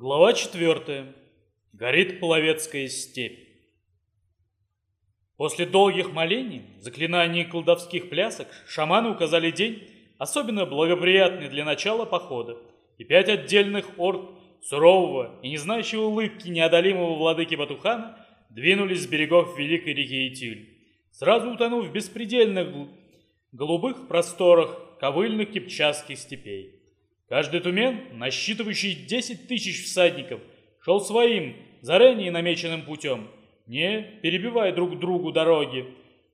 Глава 4. Горит Половецкая степь. После долгих молений, заклинаний и колдовских плясок шаманы указали день, особенно благоприятный для начала похода, и пять отдельных орд сурового и не знающего улыбки неодолимого владыки Батухана двинулись с берегов великой реки Итиль, сразу утонув в беспредельных голубых просторах ковыльных кипчакских степей. Каждый тумен, насчитывающий 10 тысяч всадников, шел своим, заранее намеченным путем, не перебивая друг другу дороги,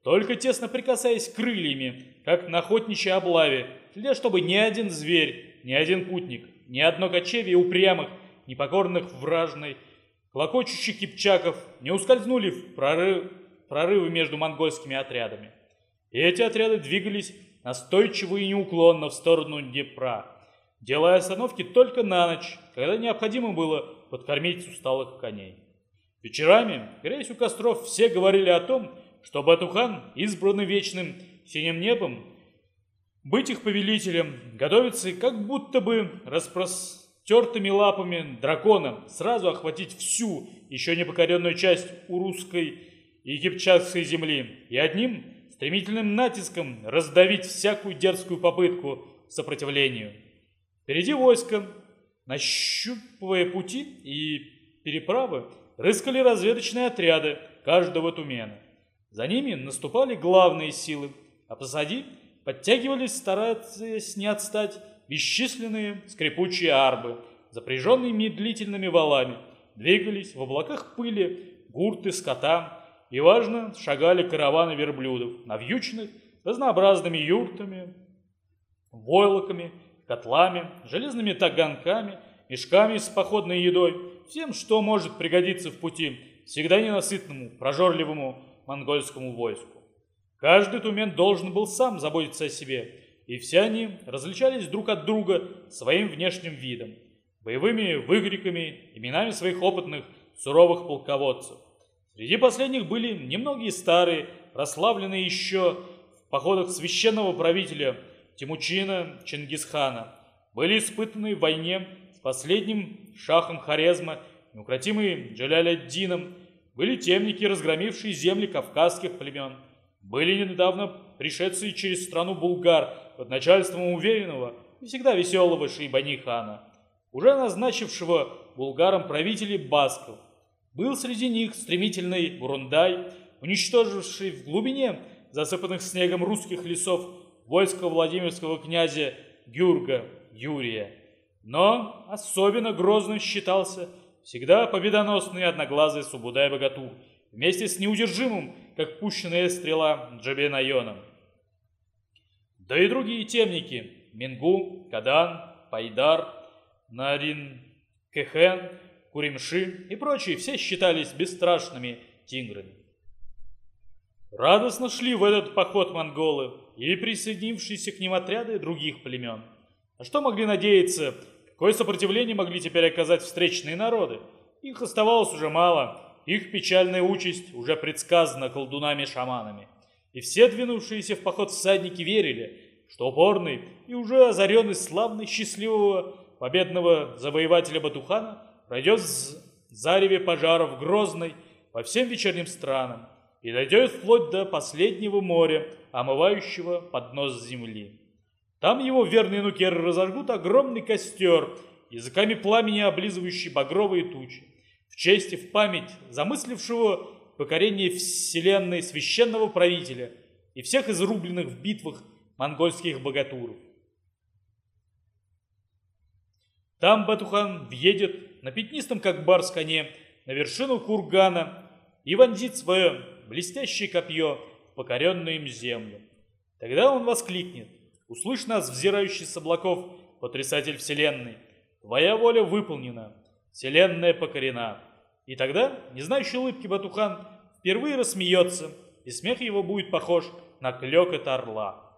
только тесно прикасаясь крыльями, как на охотничьей облаве, для чтобы ни один зверь, ни один путник, ни одно кочевье упрямых, непокорных вражной, клокочущих кипчаков не ускользнули в прорыв, прорывы между монгольскими отрядами. И эти отряды двигались настойчиво и неуклонно в сторону Днепра, делая остановки только на ночь, когда необходимо было подкормить усталых коней. Вечерами, греясь у костров, все говорили о том, что Батухан, избранный вечным синим небом, быть их повелителем, готовится как будто бы распростертыми лапами дракона сразу охватить всю еще непокоренную часть урусской и кипчакской земли и одним стремительным натиском раздавить всякую дерзкую попытку сопротивлению. Впереди войска, нащупывая пути и переправы, рыскали разведочные отряды каждого тумена. За ними наступали главные силы, а позади подтягивались, стараясь не отстать, бесчисленные скрипучие арбы, запряженные медлительными валами, двигались в облаках пыли гурты скота и, важно, шагали караваны верблюдов, навьюченных разнообразными юртами, войлоками котлами, железными таганками, мешками с походной едой, всем, что может пригодиться в пути всегда ненасытному, прожорливому монгольскому войску. Каждый тумен должен был сам заботиться о себе, и все они различались друг от друга своим внешним видом, боевыми выкриками, именами своих опытных, суровых полководцев. Среди последних были немногие старые, прославленные еще в походах священного правителя – Тимучина Чингисхана были испытаны в войне с последним шахом Хорезма, неукротимый Джаляляддином, были темники, разгромившие земли кавказских племен, были недавно пришедшие через страну булгар под начальством уверенного и всегда веселого Шейбани хана, уже назначившего булгарам правителей басков. Был среди них стремительный Бурундай, уничтоживший в глубине засыпанных снегом русских лесов войско Владимирского князя Гюрга Юрия. Но особенно грозным считался всегда победоносный одноглазый Субудай-Богатур, вместе с неудержимым, как пущенная стрела, Джабенайоном. Да и другие темники – Мингу, Кадан, Пайдар, Нарин, Кехен, Куримши и прочие – все считались бесстрашными тиграми. Радостно шли в этот поход монголы и присоединившиеся к ним отряды других племен. А что могли надеяться? Какое сопротивление могли теперь оказать встречные народы? Их оставалось уже мало, их печальная участь уже предсказана колдунами-шаманами. И все двинувшиеся в поход всадники верили, что упорный и уже озаренный славный счастливого победного завоевателя Батухана пройдет в зареве пожаров Грозной по всем вечерним странам, и дойдет вплоть до последнего моря, омывающего поднос земли. Там его верные нукеры разожгут огромный костер, языками пламени облизывающий багровые тучи, в честь и в память замыслившего покорение вселенной священного правителя и всех изрубленных в битвах монгольских богатуров. Там Батухан въедет на пятнистом, как барс коне, на вершину кургана и вонзит свое блестящее копье покоренную им землю. Тогда он воскликнет, услышь нас, взирающий с облаков, потрясатель вселенной, твоя воля выполнена, вселенная покорена. И тогда, не знающий улыбки Батухан, впервые рассмеется, и смех его будет похож на клёкот орла.